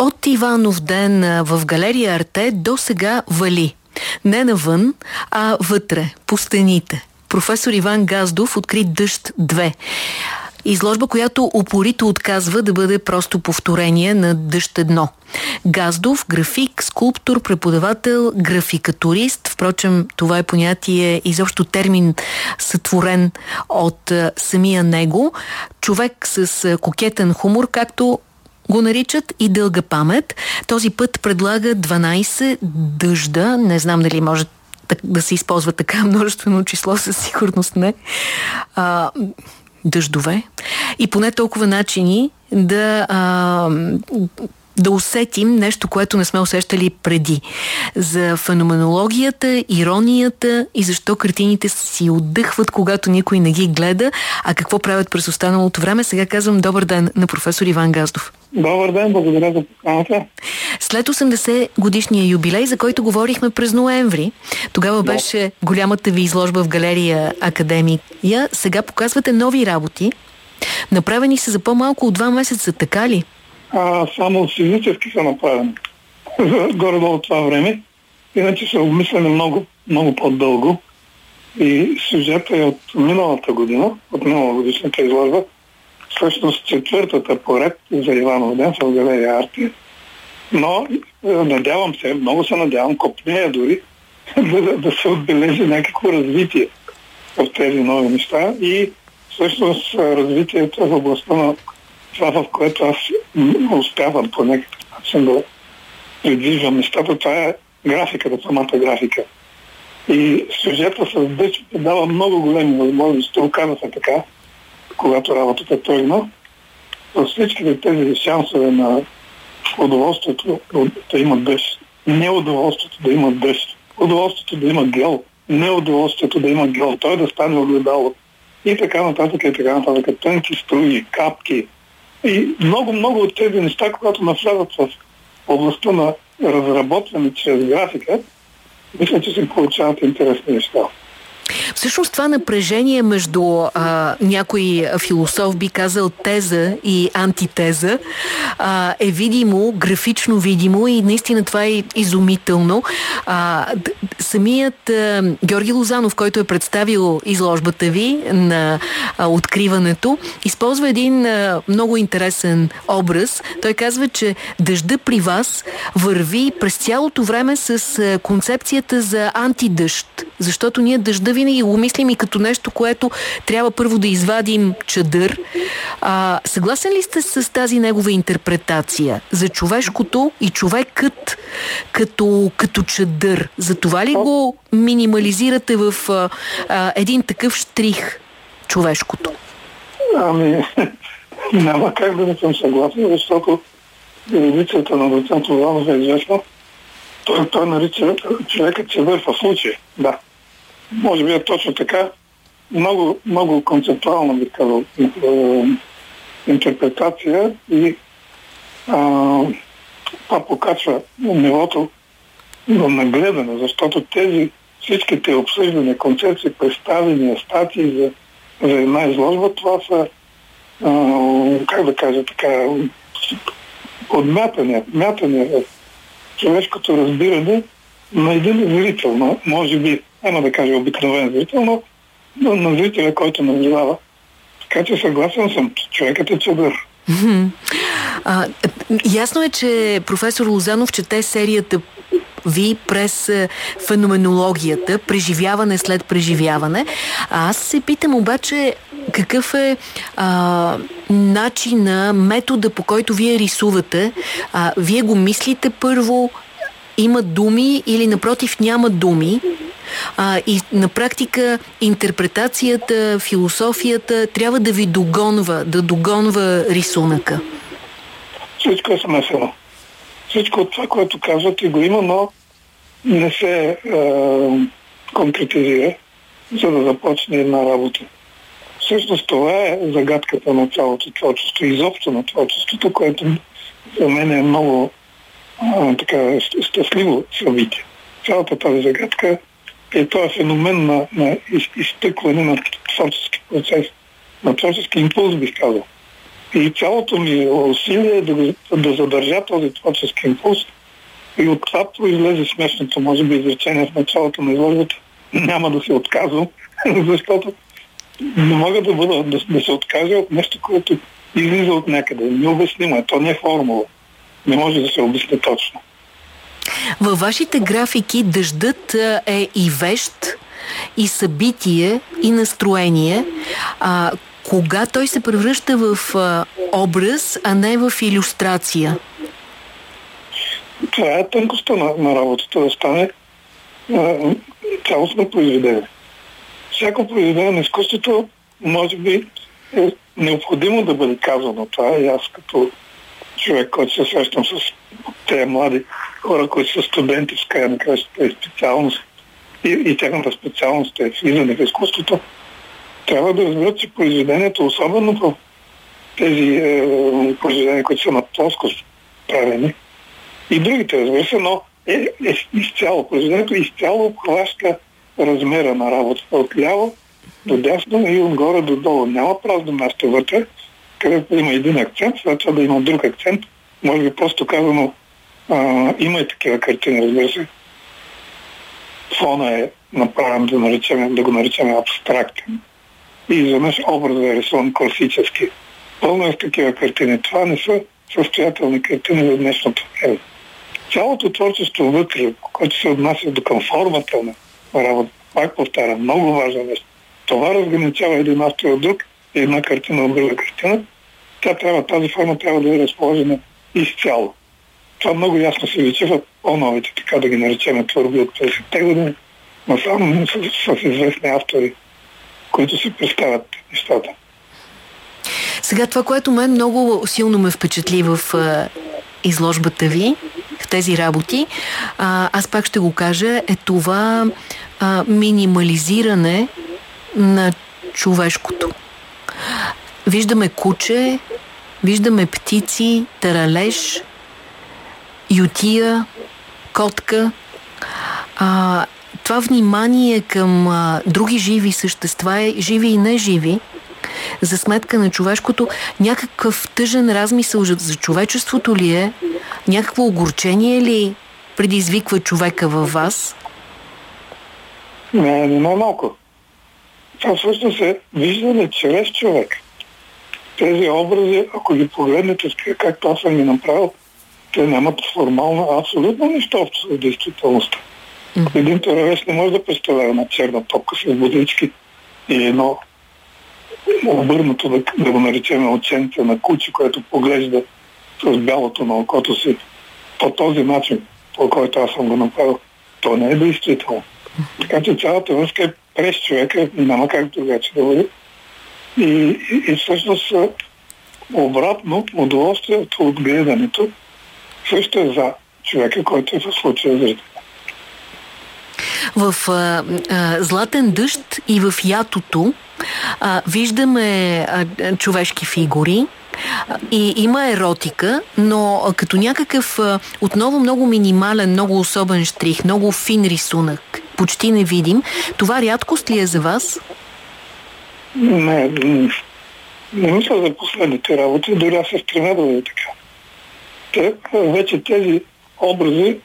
От Иванов ден в галерия Арте до сега вали. Не навън, а вътре, по стените. Професор Иван Газдов откри Дъжд 2. Изложба, която упорито отказва да бъде просто повторение на Дъжд едно. Газдов, график, скулптор, преподавател, графикатурист. Впрочем, това е понятие, изобщо термин сътворен от самия него. Човек с кокетен хумор, както го наричат и дълга памет. Този път предлага 12 дъжда. Не знам дали може да се използва така множествено число, със сигурност не. А, дъждове и поне толкова начини да а, да усетим нещо, което не сме усещали преди. За феноменологията, иронията и защо картините си отдъхват, когато никой не ги гледа, а какво правят през останалото време. Сега казвам добър ден на професор Иван Газдов. Добър ден, благодаря за поканата. След 80 годишния юбилей, за който говорихме през ноември, тогава беше голямата ви изложба в галерия Академия. Сега показвате нови работи. Направени са за по-малко от два месеца, така ли? А, само физически са направени горе-долу това време. Иначе са обмислени много, много по-дълго. И сюжета е от миналата година, от минала годишната изложба, всъщност четвъртата поред за Иванов ден в галерия Арти. Но е, надявам се, много се надявам, копнея дори, да, да се отбележи някакво развитие в тези нови неща и всъщност развитието в областта на това, в което аз успявам по някакъв начин да придвижвам нещата, това е графиката, самата графика. И сюжета с дъчите дава много големи възможности. Оказа се така, когато работата тръгна. С всичките тези шансове на удоволствието да има дъжд, неудоволствието да има дъжд, удоволствието да има гел, неудоволствието да има гел, той да стане огледало и така нататък, и така нататък. Тънки струи, капки, и много-много от тези неща, когато навлязат в областта на разработване чрез графика, мисля, че се получават интересни неща. Всъщност това напрежение между а, някой философ би казал теза и антитеза а, е видимо, графично видимо и наистина това е изумително. А, самият а, Георги Лозанов, който е представил изложбата ви на а, откриването, използва един а, много интересен образ. Той казва, че дъжда при вас върви през цялото време с а, концепцията за антидъжд, защото ние дъжда винаги го мислим и като нещо, което трябва първо да извадим чадър. А, съгласен ли сте с тази негова интерпретация за човешкото и човекът като, като чадър? За това ли го минимализирате в а, а, един такъв штрих човешкото? Ами, няма как да не съм съгласен, защото редицата на доцент Ланов е известна. Той, той нарича човека чадър в случай. Да може би е точно така, много, много концептуална, би казал, е, интерпретация и а, това покачва нивото на гледане, защото тези всичките обсъждания, концепции, представения, статии за, за една изложба, това са, а, как да кажа така, подмятания, мятания в човешкото разбиране на един зрител, може би няма да кажа обикновен зрител, но, на зрителя, който наблюдава. Така че съгласен съм, човекът е чадър. А, ясно е, че професор Лозанов чете серията ви през феноменологията, преживяване след преживяване. А аз се питам обаче какъв е а, начина, метода по който вие рисувате. А, вие го мислите първо, има думи или напротив няма думи а, и на практика интерпретацията, философията трябва да ви догонва, да догонва рисунъка. Всичко е смесено. Всичко от това, което казвате, го има, но не се е, конкретизира, за да започне една работа. Всъщност това е загадката на цялото творчество, изобщо на творчеството, което за мен е много а, така щастливо събитие. Цялата тази загадка е този феномен на, на из, изтъкване на творчески процес, на творчески импулс, бих казал. И цялото ми усилие е да, да задържа този творчески импулс. И от това произлезе смешното, може би, изречение в началото на изложбата. Няма да се отказвам, защото не мога да, бъда, да, да се откажа от нещо, което излиза от някъде. Необяснимо е. То не е формула. Не може да се обясни точно. Във вашите графики дъждът е и вещ, и събитие, и настроение. А, кога той се превръща в а, образ, а не в иллюстрация? Това е тънкостта на, на работата, да стане а, цялостно произведение. Всяко произведение на изкуството може би е необходимо да бъде казано това. И аз като човек, който се срещам с тези млади хора, които са студенти в края на кращата и специалност, и, и тяхната специалност е влизане в изкуството, трябва да разберат, че произведението, особено в тези е, произведения, които са на плоскост правени, и другите, разбира се, но е, е изцяло, произведението изцяло обхваща размера на работата от ляво до дясно и отгоре до долу. Няма празно място вътре, където има един акцент, след това да има друг акцент. Може би просто казано, а, има и такива картини, разбира се. Фона е направен да, наричаме, да го наричаме абстрактен. И изведнъж образът е рисуван класически. Пълно е с такива картини. Това не са състоятелни картини за днешното време. Цялото творчество вътре, което се отнася до към формата на работа, пак повтарям, много важно нещо. Това разграничава един автор от друг и една картина от друга картина. Тя трябва, тази форма трябва да е разположена изцяло. Това много ясно се личи в по-новите, така да ги наречем творби от 50-те години, но само с, с известни автори, които си представят нещата. Сега това, което мен много силно ме впечатли в изложбата ви, в тези работи, а, аз пак ще го кажа, е това а, минимализиране на човешкото. Виждаме куче, виждаме птици, таралеж, ютия, котка. А, това внимание към а, други живи същества, живи и неживи, за сметка на човешкото, някакъв тъжен размисъл за човечеството ли е? Някакво огорчение ли предизвиква човека във вас? Не, не малко. Това всъщност е виждане чрез човек. Тези образи, ако ги погледнете, както аз съм ги направил, те нямат формално абсолютно нищо общо с действителността. Mm-hmm. Един терорист не може да представлява една черна топка с водички и едно обърнато, да, да го наречем оценка на куче, което поглежда с бялото на окото си по този начин, по който аз съм го направил. То не е действително. Така че цялата връзка е през човека, няма как другаче да бъде. И, и, и всъщност обратно удоволствието от гледането също е за човека, който е в случая зрител. В а, а, Златен дъжд и в Ятото а, виждаме а, човешки фигури, и има еротика, но като някакъв отново много минимален, много особен штрих, много фин рисунък, почти не видим. Това рядкост ли е за вас? Не, не, мисля за последните работи, дори аз се стремя да бъде така. Те, вече тези образи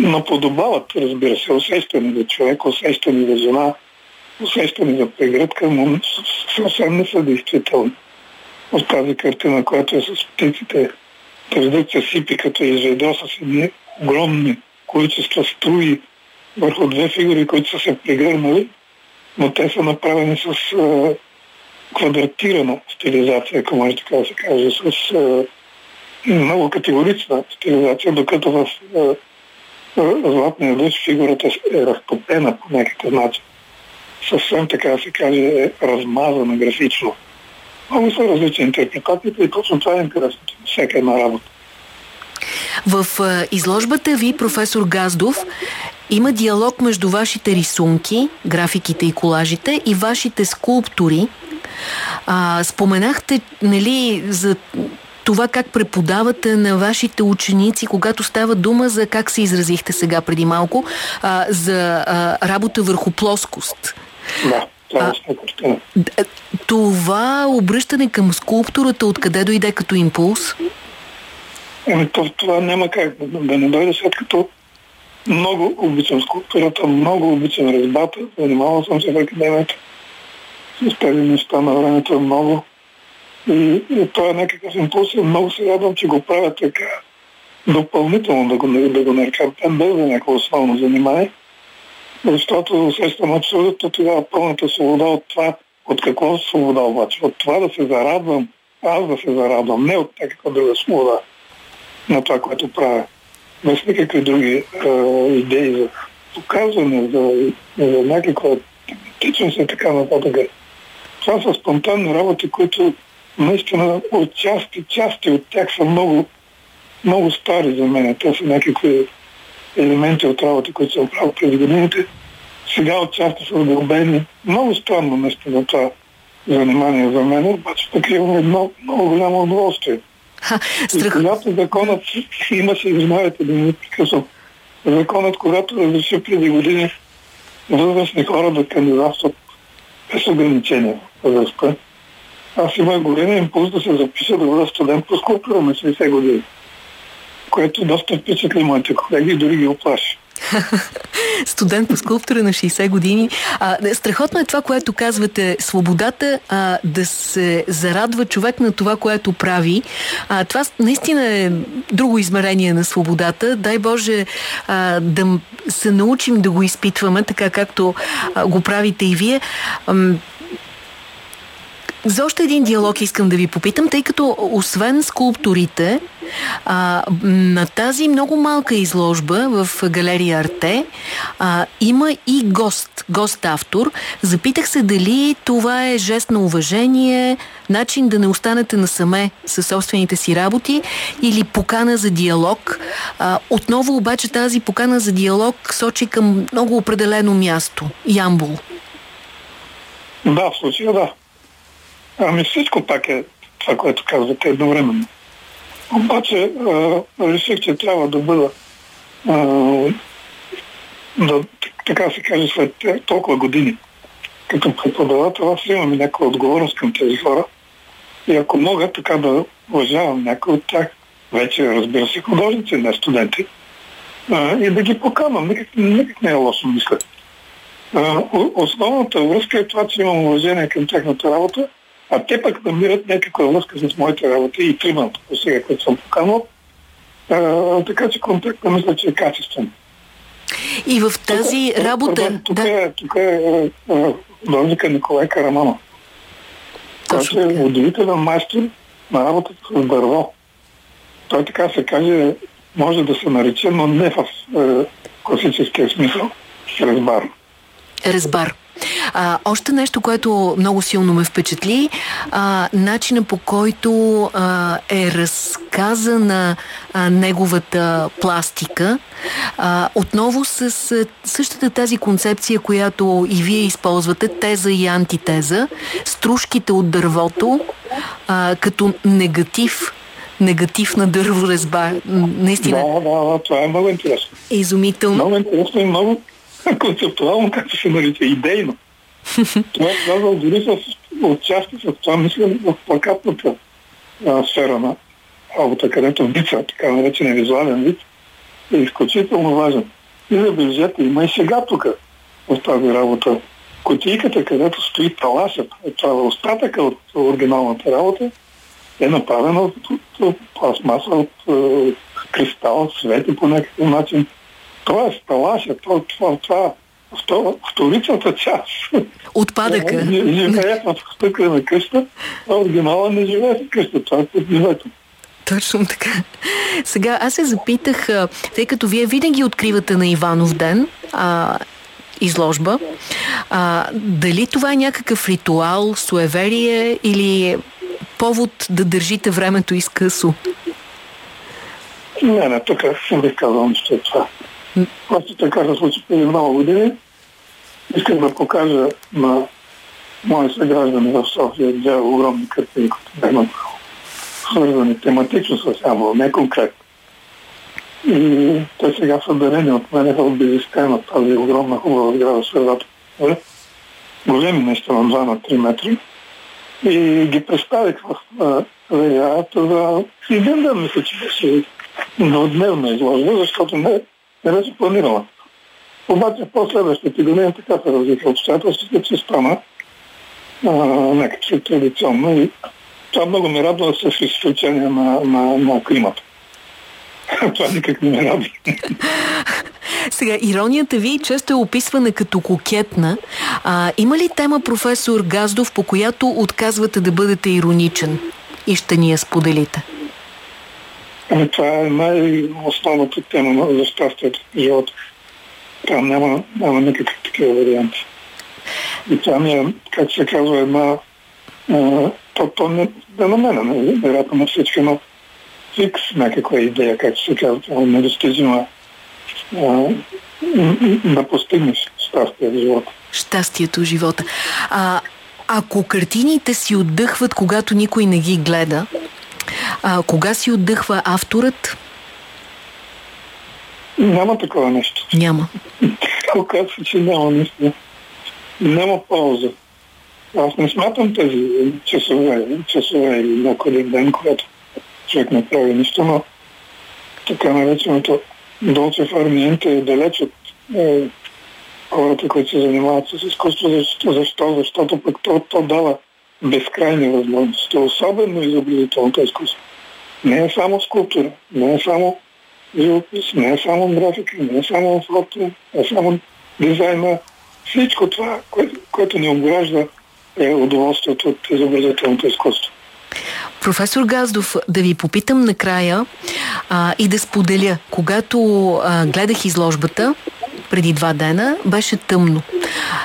наподобават, разбира се, усещане за човек, усещане за жена, усещане за прегръдка, но съвсем не са действителни. От тази картина, която е с птиците, се сипи като изжедо с едни огромни количества струи върху две фигури, които са се прегърнали, но те са направени с а, квадратирана стилизация, ако може така да се каже, с а, много категорична стилизация, докато в а, златния дъжд фигурата е разтопена по някакъв начин. Съвсем така да се каже е размазана графично. Много са различни интерпретациите и точно това е интересно. Всяка една работа. В изложбата ви, професор Газдов, има диалог между вашите рисунки, графиките и колажите и вашите скулптури. А, споменахте нали, за това как преподавате на вашите ученици, когато става дума за, как се изразихте сега преди малко, а, за а, работа върху плоскост. Да. цялостна картина. Това обръщане към скулптурата откъде дойде като импулс? Ами, това, това няма как да, да не дойде след като много обичам скулптурата, много обичам резбата, занимавал съм се в академията с тези неща на времето много. И, и това е някакъв импулс и много се радвам, че го правя така допълнително да го, да го нарекам без да някакво основно занимание, защото усещам абсолютно тогава пълната свобода от това, от какво свобода обаче? От това да се зарадвам, аз да се зарадвам, не от някаква друга свобода на това, което правя. Без никакви други а, идеи за показване, за, за някаква течност и така нататък. Това са спонтанни работи, които наистина от части, части от тях са много, много стари за мен. Те са някакви елементи от работи, които съм правил през годините. Сега отчасти са удълбени. Много странно нещо на това занимание за мен, обаче пък имам едно много голямо удоволствие. Страх... И когато законът имаше, знаете да ми прекъсвам, законът, когато разреши преди години възрастни хора да кандидатстват без ограничения възрастта, аз имах голям импулс да се запиша да бъда студент по скулптура на 60 години, което доста впечатли моите колеги и дори ги оплаши. Студент по скулптура на 60 години. А, страхотно е това, което казвате. Свободата а, да се зарадва човек на това, което прави. А, това наистина е друго измерение на свободата. Дай Боже а, да се научим да го изпитваме, така както а, го правите и вие. За още един диалог искам да ви попитам, тъй като освен скулптурите, а, на тази много малка изложба в галерия Арте а, има и гост, гост-автор. Запитах се дали това е жест на уважение, начин да не останете насаме със собствените си работи или покана за диалог. А, отново обаче тази покана за диалог сочи към много определено място – Ямбул. Да, в случая да. Ами всичко пак е това, което казвате едновременно. Обаче реших, че трябва да бъда а, да, така се каже, след толкова години като преподавател, аз имам някаква отговорност към тези хора. И ако мога така да уважавам някой от тях, вече разбира се художници, не студенти, а, и да ги поканам. Никак, никак не е лошо мисля. А, основната връзка е това, че имам уважение към тяхната работа а те пък намират някаква връзка с моите работи и тримата по сега, които съм поканал. така че контактът мисля, че е качествен. И в тази тук, работа... Тук, да. е, тук е художника Николай Караманов. Той е удивителен майстор на работата с дърво. Той така се каже, може да се нарече, но не в е, класическия смисъл. Резбар. Резбар. А, още нещо, което много силно ме впечатли, а, начина по който а, е разказана а, неговата пластика, а, отново с същата тази концепция, която и вие използвате, теза и антитеза, стружките от дървото, а, като негатив негатив на дърворезба. Наистина. Да, да, да, това е много интересно. Изумително. Много интересно и много концептуално, както се нарича, идейно. Това е казал дори с отчасти с това, мисля, в плакатната а, сфера на работа, където вица, така наречен визуален вид, е изключително важен. И забележете, има и сега тук в тази работа. Котийката, където стои таласът, е това е остатъка от оригиналната работа, е направена от, от, от пластмаса, от, от кристал, свети по някакъв начин. Това е таласа, това, това, това вторичната част. Отпадъка. Живее в стъклена къща, а оригинала не живее в къща. Това е поднивето. Точно така. Сега аз се запитах, тъй като вие винаги откривате на Иванов ден а, изложба, а, дали това е някакъв ритуал, суеверие или е повод да държите времето изкъсо? Не, не, тук съм бих казал от това. Просто така се случи преди много години. Искам да покажа на мои съграждани в София две огромни картини, които бях. Свързани тематично с Ямбол, не конкретно. И те сега са дарени от мен в Безистена, тази огромна хубава сграда средата. големи неща на 2 на 3 метра. И ги представих в галерията за един ден, мисля, че беше двудневна изложба, защото не, не беше планирала. Обаче по-следващите години така се развиха обстоятелствата, че стана някакси традиционно и това много ми радва с изключение на, на, на климата. това никак не ме радва. Сега, иронията ви често е описвана като кокетна. А, има ли тема, професор Газдов, по която отказвате да бъдете ироничен и ще ни я споделите? Ами, това е най-основната тема за щастието в живота. Там няма, няма никакви такива варианти. И това ми е, как се казва, една... А, то, то не, не на мен, нали? вероятно на всички, но фикс някаква идея, как се казва, недостижима да постигнеш щастие в живота. Щастието в живота. А, ако картините си отдъхват, когато никой не ги гледа, а, кога си отдъхва авторът? Няма такова нещо. Няма. Оказва, че няма нищо. Няма полза. Аз не смятам тези часове, часове или някой ден, когато човек не прави нищо, но така нареченото Долце Фармиенте е далеч от е, хората, които се занимават с изкуство. Защо? Защо? Защото пък то, то дава безкрайни възможности. Особено изобретителното изкуство. Не е само скулптура, не е само живопис, не е само графика, не е само фото, не е само дизайна. Всичко това, което, което ни обгражда е удоволствието от изобретителното изкуство. Професор Газдов, да ви попитам накрая а, и да споделя. Когато а, гледах изложбата преди два дена, беше тъмно.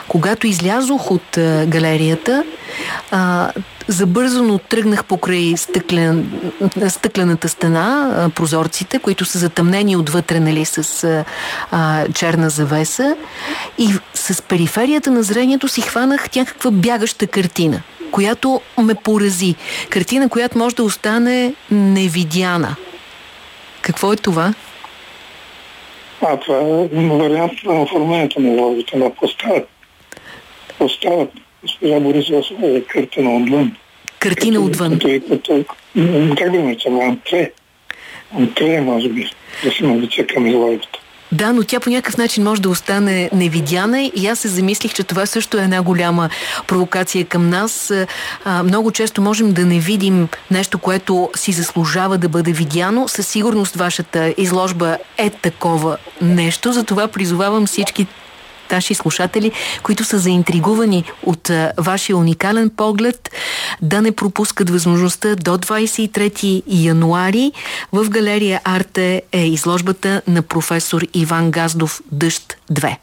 Когато излязох от а, галерията, а, забързано тръгнах покрай стъклен, стъклената стена, а, прозорците, които са затъмнени отвътре нали, с а, черна завеса и с периферията на зрението си хванах някаква бягаща картина която ме порази. Картина, която може да остане невидяна. Какво е това? А, това е вариант на оформянето на логото, на поставят. Поставят госпожа Борисова е картина отвън. Картина отвън. Като, като, как да наричам, антре. Антре, може би, да се навлече към изложбата. Да, но тя по някакъв начин може да остане невидяна и аз се замислих, че това също е една голяма провокация към нас. А, много често можем да не видим нещо, което си заслужава да бъде видяно. Със сигурност вашата изложба е такова нещо, затова призовавам всички наши слушатели, които са заинтригувани от вашия уникален поглед, да не пропускат възможността до 23 януари в галерия Арте е изложбата на професор Иван Газдов Дъжд 2.